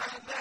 الْعَذَابِ